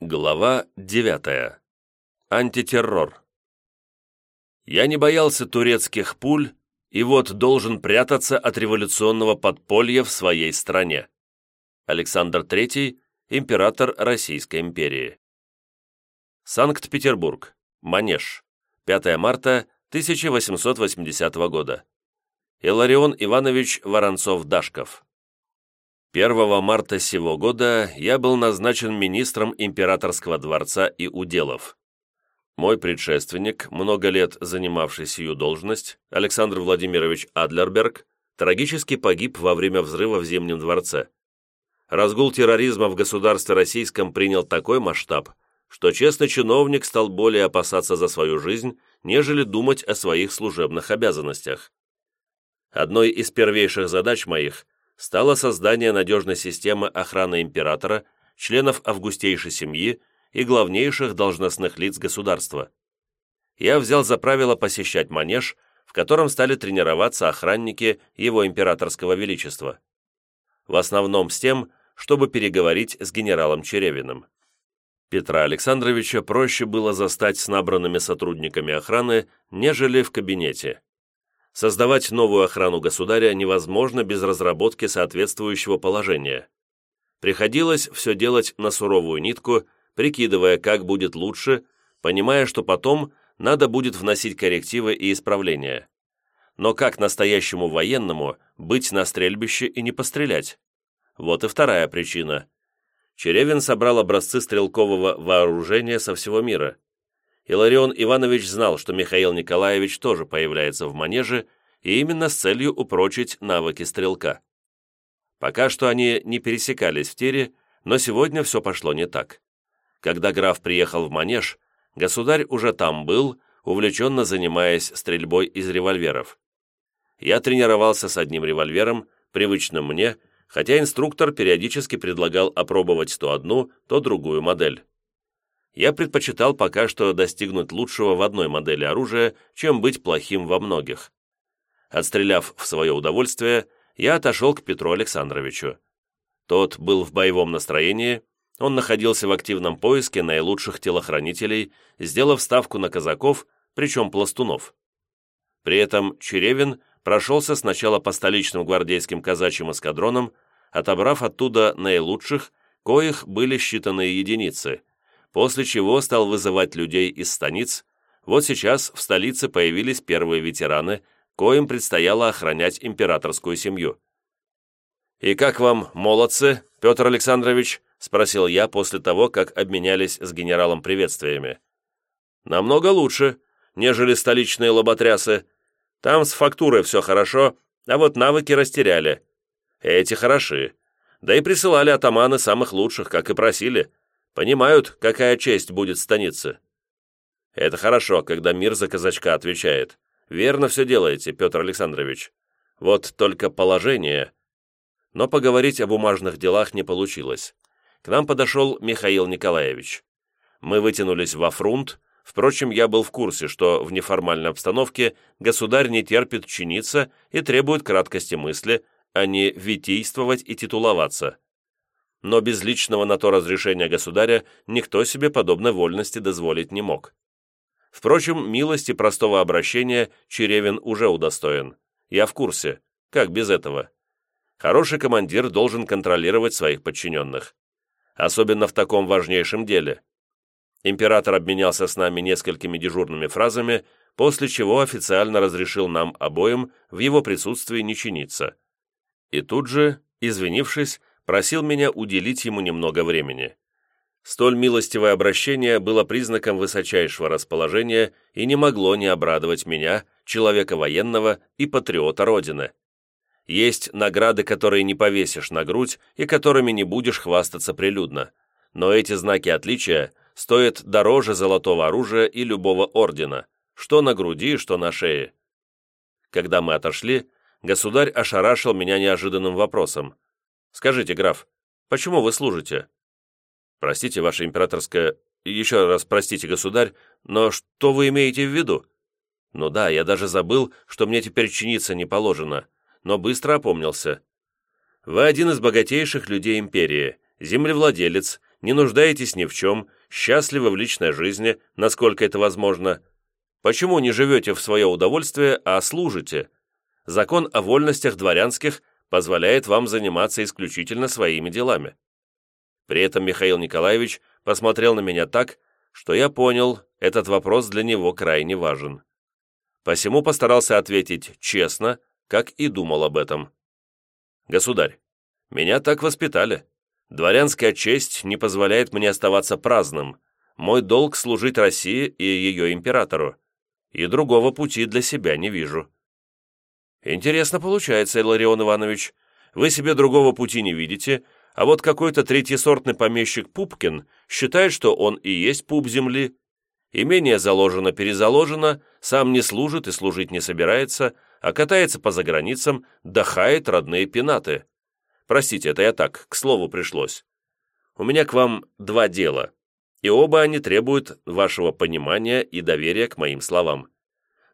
Глава 9. Антитеррор. Я не боялся турецких пуль и вот должен прятаться от революционного подполья в своей стране. Александр III, император Российской империи. Санкт-Петербург. Манеж. 5 марта 1880 года. Иларион Иванович Воронцов-Дашков. 1 марта сего года я был назначен министром императорского дворца и уделов. Мой предшественник, много лет занимавший сию должность, Александр Владимирович Адлерберг, трагически погиб во время взрыва в Зимнем дворце. Разгул терроризма в государстве российском принял такой масштаб, что честный чиновник стал более опасаться за свою жизнь, нежели думать о своих служебных обязанностях. Одной из первейших задач моих – стало создание надежной системы охраны императора, членов августейшей семьи и главнейших должностных лиц государства. Я взял за правило посещать манеж, в котором стали тренироваться охранники его императорского величества. В основном с тем, чтобы переговорить с генералом Черевиным. Петра Александровича проще было застать с набранными сотрудниками охраны, нежели в кабинете. Создавать новую охрану государя невозможно без разработки соответствующего положения. Приходилось все делать на суровую нитку, прикидывая, как будет лучше, понимая, что потом надо будет вносить коррективы и исправления. Но как настоящему военному быть на стрельбище и не пострелять? Вот и вторая причина. Черевин собрал образцы стрелкового вооружения со всего мира. Иларион Иванович знал, что Михаил Николаевич тоже появляется в манеже, и именно с целью упрочить навыки стрелка. Пока что они не пересекались в тире, но сегодня все пошло не так. Когда граф приехал в манеж, государь уже там был, увлеченно занимаясь стрельбой из револьверов. Я тренировался с одним револьвером, привычным мне, хотя инструктор периодически предлагал опробовать то одну, то другую модель я предпочитал пока что достигнуть лучшего в одной модели оружия, чем быть плохим во многих. Отстреляв в свое удовольствие, я отошел к Петру Александровичу. Тот был в боевом настроении, он находился в активном поиске наилучших телохранителей, сделав ставку на казаков, причем пластунов. При этом Черевин прошелся сначала по столичным гвардейским казачьим эскадронам, отобрав оттуда наилучших, коих были считанные единицы, после чего стал вызывать людей из станиц. Вот сейчас в столице появились первые ветераны, коим предстояло охранять императорскую семью. «И как вам, молодцы, Петр Александрович?» – спросил я после того, как обменялись с генералом приветствиями. «Намного лучше, нежели столичные лоботрясы. Там с фактурой все хорошо, а вот навыки растеряли. Эти хороши. Да и присылали атаманы самых лучших, как и просили. Понимают, какая честь будет станице. Это хорошо, когда мир за казачка отвечает. Верно все делаете, Петр Александрович. Вот только положение. Но поговорить о бумажных делах не получилось. К нам подошел Михаил Николаевич. Мы вытянулись во фрунт, Впрочем, я был в курсе, что в неформальной обстановке государь не терпит чиниться и требует краткости мысли, а не витийствовать и титуловаться но без личного на то разрешения государя никто себе подобной вольности дозволить не мог. Впрочем, милости простого обращения Черевин уже удостоен. Я в курсе. Как без этого? Хороший командир должен контролировать своих подчиненных. Особенно в таком важнейшем деле. Император обменялся с нами несколькими дежурными фразами, после чего официально разрешил нам обоим в его присутствии не чиниться. И тут же, извинившись, просил меня уделить ему немного времени. Столь милостивое обращение было признаком высочайшего расположения и не могло не обрадовать меня, человека военного и патриота Родины. Есть награды, которые не повесишь на грудь и которыми не будешь хвастаться прилюдно, но эти знаки отличия стоят дороже золотого оружия и любого ордена, что на груди, что на шее. Когда мы отошли, государь ошарашил меня неожиданным вопросом – Скажите, граф, почему вы служите?» «Простите, ваше императорское... Еще раз простите, государь, но что вы имеете в виду?» «Ну да, я даже забыл, что мне теперь чиниться не положено, но быстро опомнился. Вы один из богатейших людей империи, землевладелец, не нуждаетесь ни в чем, счастливы в личной жизни, насколько это возможно. Почему не живете в свое удовольствие, а служите? Закон о вольностях дворянских позволяет вам заниматься исключительно своими делами. При этом Михаил Николаевич посмотрел на меня так, что я понял, этот вопрос для него крайне важен. Посему постарался ответить честно, как и думал об этом. «Государь, меня так воспитали. Дворянская честь не позволяет мне оставаться праздным. Мой долг служить России и ее императору. И другого пути для себя не вижу». «Интересно получается, Иларион Иванович. Вы себе другого пути не видите, а вот какой-то третьесортный помещик Пупкин считает, что он и есть пуп земли. Имение заложено-перезаложено, сам не служит и служить не собирается, а катается по заграницам, дохает родные пенаты. Простите, это я так, к слову пришлось. У меня к вам два дела, и оба они требуют вашего понимания и доверия к моим словам.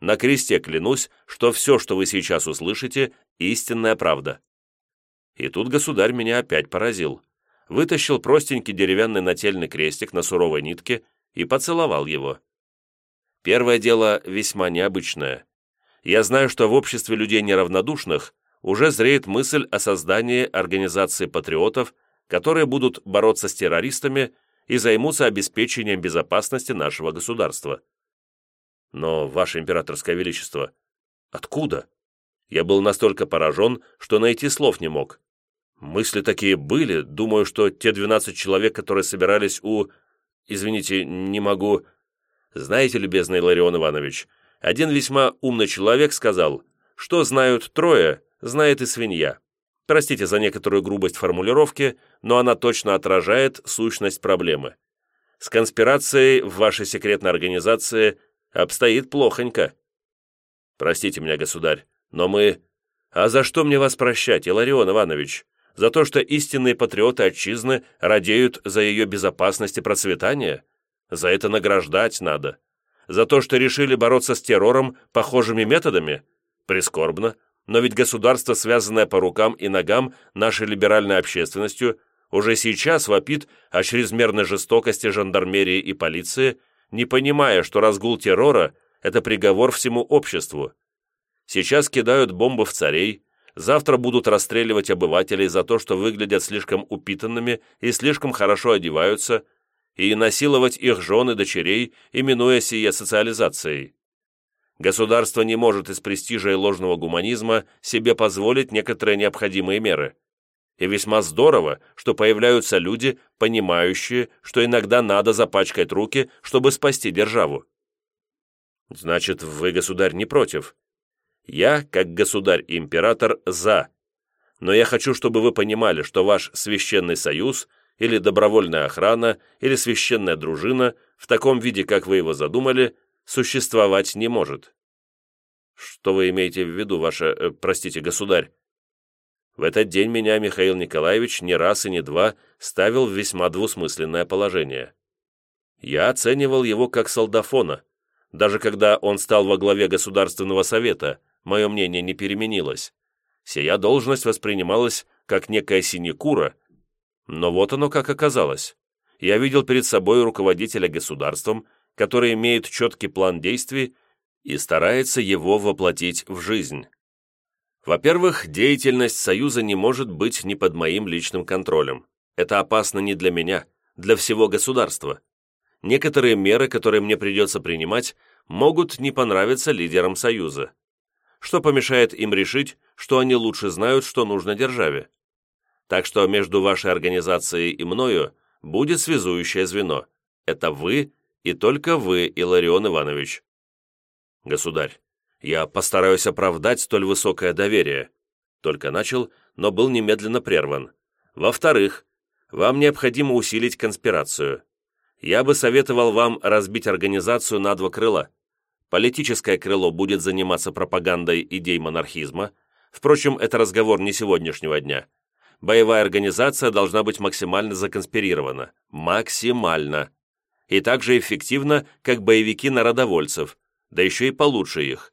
На кресте клянусь, что все, что вы сейчас услышите, истинная правда. И тут государь меня опять поразил. Вытащил простенький деревянный нательный крестик на суровой нитке и поцеловал его. Первое дело весьма необычное. Я знаю, что в обществе людей неравнодушных уже зреет мысль о создании организации патриотов, которые будут бороться с террористами и займутся обеспечением безопасности нашего государства. Но, Ваше Императорское Величество, откуда? Я был настолько поражен, что найти слов не мог. Мысли такие были, думаю, что те 12 человек, которые собирались у... Извините, не могу... Знаете, любезный Ларион Иванович, один весьма умный человек сказал, что знают трое, знает и свинья. Простите за некоторую грубость формулировки, но она точно отражает сущность проблемы. С конспирацией в вашей секретной организации обстоит плохонько. Простите меня, государь, но мы... А за что мне вас прощать, Иларион Иванович? За то, что истинные патриоты отчизны радеют за ее безопасность и процветание? За это награждать надо. За то, что решили бороться с террором похожими методами? Прискорбно, но ведь государство, связанное по рукам и ногам нашей либеральной общественностью, уже сейчас вопит о чрезмерной жестокости жандармерии и полиции, не понимая, что разгул террора – это приговор всему обществу. Сейчас кидают бомбы в царей, завтра будут расстреливать обывателей за то, что выглядят слишком упитанными и слишком хорошо одеваются – и насиловать их жен и дочерей, именуя сие социализацией. Государство не может из престижа и ложного гуманизма себе позволить некоторые необходимые меры. И весьма здорово, что появляются люди, понимающие, что иногда надо запачкать руки, чтобы спасти державу. Значит, вы, государь, не против? Я, как государь и император, за. Но я хочу, чтобы вы понимали, что ваш священный союз – или добровольная охрана, или священная дружина, в таком виде, как вы его задумали, существовать не может. Что вы имеете в виду, ваше, э, простите, государь? В этот день меня Михаил Николаевич не раз и не два ставил в весьма двусмысленное положение. Я оценивал его как солдафона. Даже когда он стал во главе Государственного совета, мое мнение не переменилось. Сия должность воспринималась как некая синекура, но вот оно как оказалось. Я видел перед собой руководителя государством, который имеет четкий план действий и старается его воплотить в жизнь. Во-первых, деятельность Союза не может быть не под моим личным контролем. Это опасно не для меня, для всего государства. Некоторые меры, которые мне придется принимать, могут не понравиться лидерам Союза. Что помешает им решить, что они лучше знают, что нужно державе? Так что между вашей организацией и мною будет связующее звено. Это вы и только вы, Иларион Иванович. Государь, я постараюсь оправдать столь высокое доверие. Только начал, но был немедленно прерван. Во-вторых, вам необходимо усилить конспирацию. Я бы советовал вам разбить организацию на два крыла. Политическое крыло будет заниматься пропагандой идей монархизма. Впрочем, это разговор не сегодняшнего дня боевая организация должна быть максимально законспирирована. Максимально. И так же эффективно, как боевики народовольцев, да еще и получше их.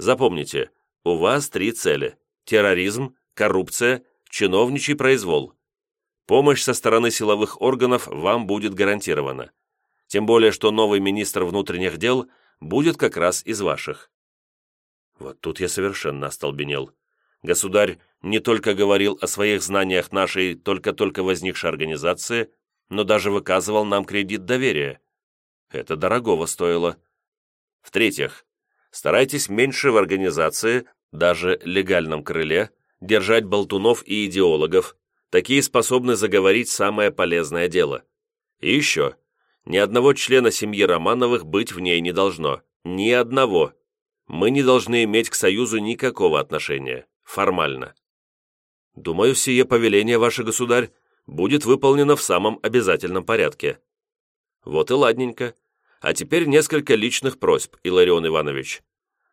Запомните, у вас три цели – терроризм, коррупция, чиновничий произвол. Помощь со стороны силовых органов вам будет гарантирована. Тем более, что новый министр внутренних дел будет как раз из ваших. Вот тут я совершенно остолбенел. Государь не только говорил о своих знаниях нашей только-только возникшей организации, но даже выказывал нам кредит доверия. Это дорогого стоило. В-третьих, старайтесь меньше в организации, даже легальном крыле, держать болтунов и идеологов, такие способны заговорить самое полезное дело. И еще, ни одного члена семьи Романовых быть в ней не должно. Ни одного. Мы не должны иметь к Союзу никакого отношения. Формально. Думаю, сие повеление, ваше государь, будет выполнено в самом обязательном порядке. Вот и ладненько. А теперь несколько личных просьб, Иларион Иванович.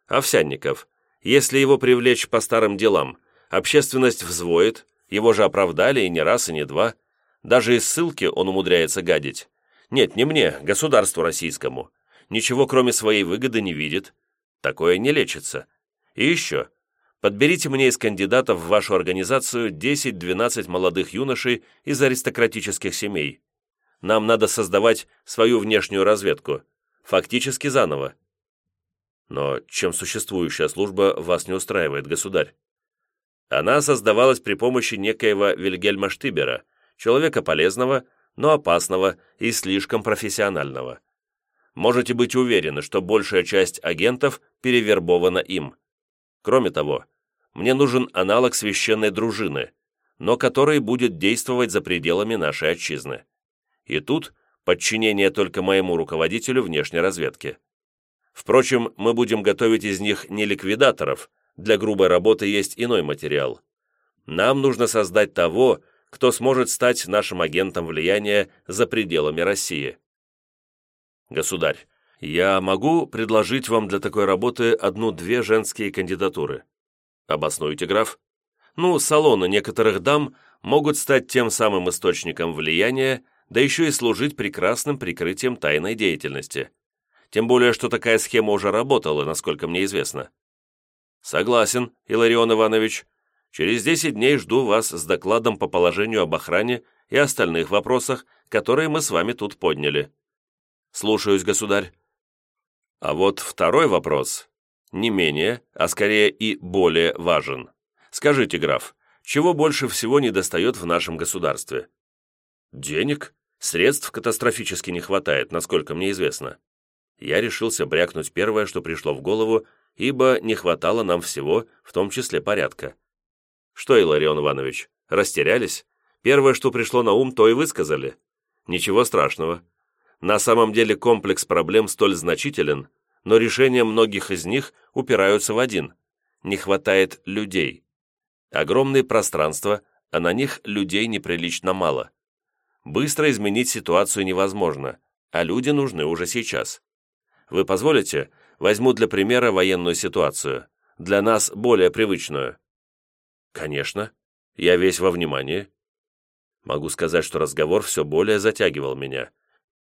Овсянников, если его привлечь по старым делам, общественность взвоет, его же оправдали и не раз, и не два. Даже из ссылки он умудряется гадить. Нет, не мне, государству российскому. Ничего, кроме своей выгоды, не видит. Такое не лечится. И еще. Подберите мне из кандидатов в вашу организацию 10-12 молодых юношей из аристократических семей. Нам надо создавать свою внешнюю разведку. Фактически заново. Но чем существующая служба вас не устраивает, государь? Она создавалась при помощи некоего Вильгельма Штибера, человека полезного, но опасного и слишком профессионального. Можете быть уверены, что большая часть агентов перевербована им. Кроме того, мне нужен аналог священной дружины, но который будет действовать за пределами нашей отчизны. И тут подчинение только моему руководителю внешней разведки. Впрочем, мы будем готовить из них не ликвидаторов, для грубой работы есть иной материал. Нам нужно создать того, кто сможет стать нашим агентом влияния за пределами России. Государь, я могу предложить вам для такой работы одну-две женские кандидатуры. Обоснуйте, граф. Ну, салоны некоторых дам могут стать тем самым источником влияния, да еще и служить прекрасным прикрытием тайной деятельности. Тем более, что такая схема уже работала, насколько мне известно. Согласен, Иларион Иванович. Через 10 дней жду вас с докладом по положению об охране и остальных вопросах, которые мы с вами тут подняли. Слушаюсь, государь. А вот второй вопрос, не менее, а скорее и более важен. Скажите, граф, чего больше всего недостает в нашем государстве? Денег? Средств катастрофически не хватает, насколько мне известно я решился брякнуть первое, что пришло в голову, ибо не хватало нам всего, в том числе порядка. Что, Иларион Иванович, растерялись? Первое, что пришло на ум, то и высказали. Ничего страшного. На самом деле комплекс проблем столь значителен, но решения многих из них упираются в один. Не хватает людей. Огромные пространства, а на них людей неприлично мало. Быстро изменить ситуацию невозможно, а люди нужны уже сейчас. Вы позволите, возьму для примера военную ситуацию, для нас более привычную?» «Конечно. Я весь во внимании». Могу сказать, что разговор все более затягивал меня.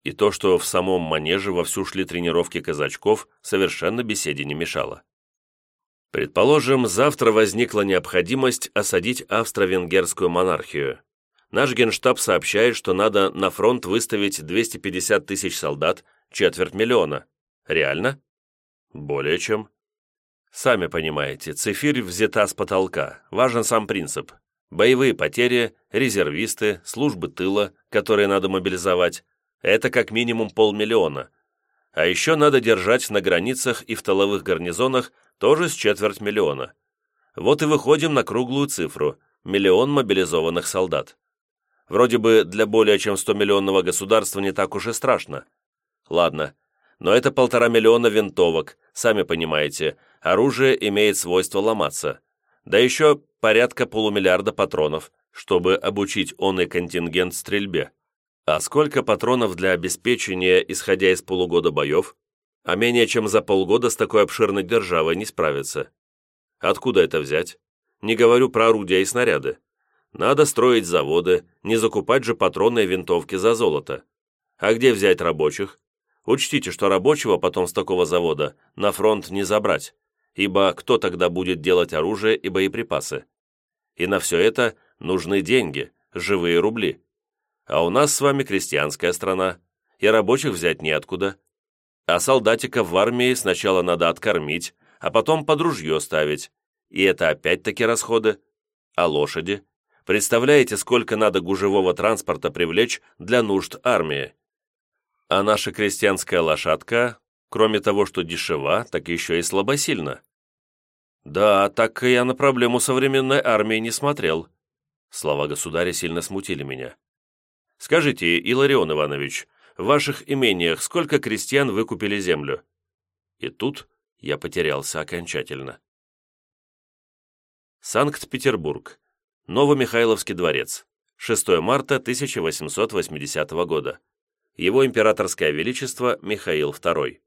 И то, что в самом манеже вовсю шли тренировки казачков, совершенно беседе не мешало. Предположим, завтра возникла необходимость осадить австро-венгерскую монархию. Наш генштаб сообщает, что надо на фронт выставить 250 тысяч солдат, четверть миллиона. Реально? Более чем. Сами понимаете, цифирь взята с потолка. Важен сам принцип. Боевые потери, резервисты, службы тыла, которые надо мобилизовать. Это как минимум полмиллиона. А еще надо держать на границах и в тыловых гарнизонах тоже с четверть миллиона. Вот и выходим на круглую цифру – миллион мобилизованных солдат. Вроде бы для более чем 100-миллионного государства не так уж и страшно. Ладно, но это полтора миллиона винтовок, сами понимаете, оружие имеет свойство ломаться. Да еще порядка полумиллиарда патронов, чтобы обучить он и контингент стрельбе. А сколько патронов для обеспечения, исходя из полугода боев? А менее чем за полгода с такой обширной державой не справиться. Откуда это взять? Не говорю про орудия и снаряды. Надо строить заводы, не закупать же патроны и винтовки за золото. А где взять рабочих? Учтите, что рабочего потом с такого завода на фронт не забрать, ибо кто тогда будет делать оружие и боеприпасы? И на все это нужны деньги, живые рубли. А у нас с вами крестьянская страна, и рабочих взять неоткуда. А солдатиков в армии сначала надо откормить, а потом под ружье ставить. И это опять-таки расходы. А лошади? Представляете, сколько надо гужевого транспорта привлечь для нужд армии? А наша крестьянская лошадка, кроме того, что дешева, так еще и слабосильна. Да, так я на проблему современной армии не смотрел. Слова государя сильно смутили меня. Скажите, Иларион Иванович, в ваших имениях сколько крестьян выкупили землю?» И тут я потерялся окончательно. Санкт-Петербург. Новомихайловский дворец. 6 марта 1880 года. Его императорское величество Михаил II.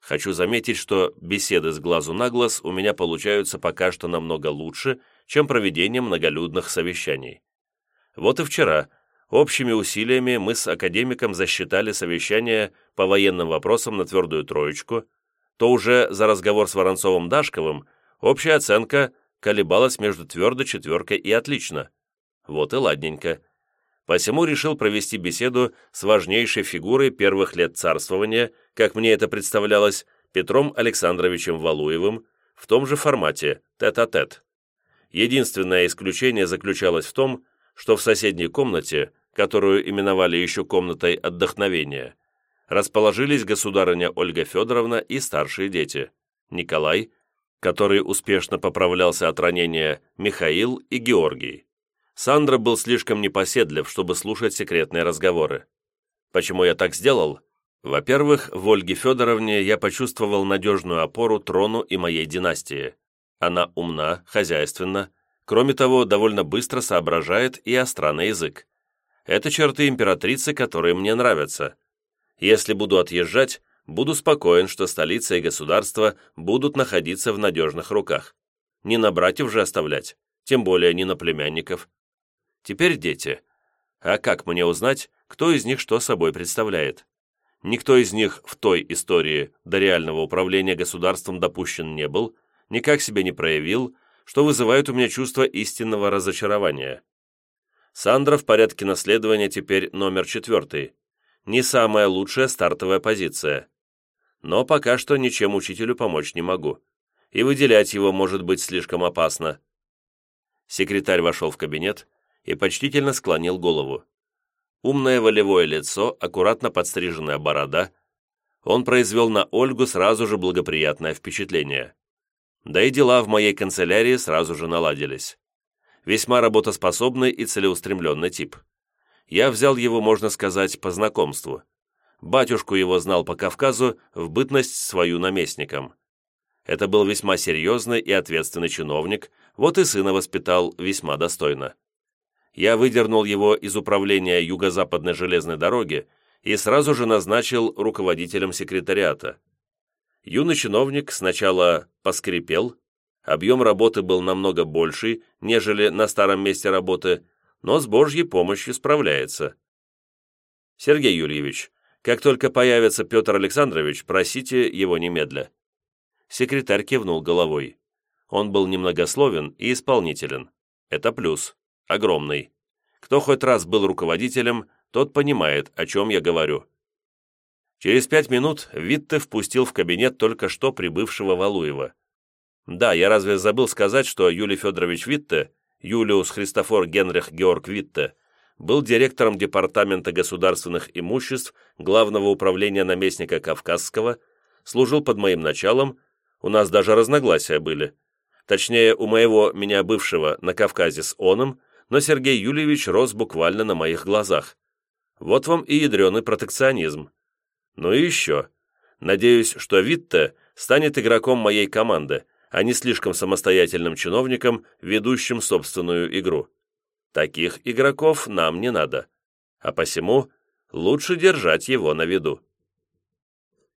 Хочу заметить, что беседы с глазу на глаз у меня получаются пока что намного лучше, чем проведение многолюдных совещаний. Вот и вчера – Общими усилиями мы с академиком засчитали совещание по военным вопросам на твердую троечку, то уже за разговор с Воронцовым-Дашковым общая оценка колебалась между твердой четверкой и отлично. Вот и ладненько. Посему решил провести беседу с важнейшей фигурой первых лет царствования, как мне это представлялось, Петром Александровичем Валуевым, в том же формате, тет-а-тет. -тет. Единственное исключение заключалось в том, что в соседней комнате, которую именовали еще комнатой отдохновения, расположились государыня Ольга Федоровна и старшие дети, Николай, который успешно поправлялся от ранения, Михаил и Георгий. Сандра был слишком непоседлив, чтобы слушать секретные разговоры. Почему я так сделал? Во-первых, в Ольге Федоровне я почувствовал надежную опору трону и моей династии. Она умна, хозяйственна, Кроме того, довольно быстро соображает и остра на язык. Это черты императрицы, которые мне нравятся. Если буду отъезжать, буду спокоен, что столица и государство будут находиться в надежных руках. Не на братьев же оставлять, тем более не на племянников. Теперь дети. А как мне узнать, кто из них что собой представляет? Никто из них в той истории до реального управления государством допущен не был, никак себя не проявил, что вызывает у меня чувство истинного разочарования. Сандра в порядке наследования теперь номер четвертый. Не самая лучшая стартовая позиция. Но пока что ничем учителю помочь не могу. И выделять его может быть слишком опасно. Секретарь вошел в кабинет и почтительно склонил голову. Умное волевое лицо, аккуратно подстриженная борода. Он произвел на Ольгу сразу же благоприятное впечатление. Да и дела в моей канцелярии сразу же наладились. Весьма работоспособный и целеустремленный тип. Я взял его, можно сказать, по знакомству. Батюшку его знал по Кавказу в бытность свою наместником. Это был весьма серьезный и ответственный чиновник, вот и сына воспитал весьма достойно. Я выдернул его из управления Юго-Западной железной дороги и сразу же назначил руководителем секретариата. Юный чиновник сначала поскрипел, объем работы был намного больший, нежели на старом месте работы, но с Божьей помощью справляется. Сергей Юрьевич, как только появится Петр Александрович, просите его немедля. Секретарь кивнул головой. Он был немногословен и исполнителен. Это плюс. Огромный. Кто хоть раз был руководителем, тот понимает, о чем я говорю. Через пять минут Витте впустил в кабинет только что прибывшего Валуева. Да, я разве забыл сказать, что Юлий Федорович Витте, Юлиус Христофор Генрих Георг Витте, был директором Департамента государственных имуществ Главного управления наместника Кавказского, служил под моим началом, у нас даже разногласия были. Точнее, у моего, меня бывшего, на Кавказе с оном, но Сергей Юльевич рос буквально на моих глазах. Вот вам и ядреный протекционизм. Ну и еще. Надеюсь, что Витте станет игроком моей команды, а не слишком самостоятельным чиновником, ведущим собственную игру. Таких игроков нам не надо. А посему лучше держать его на виду.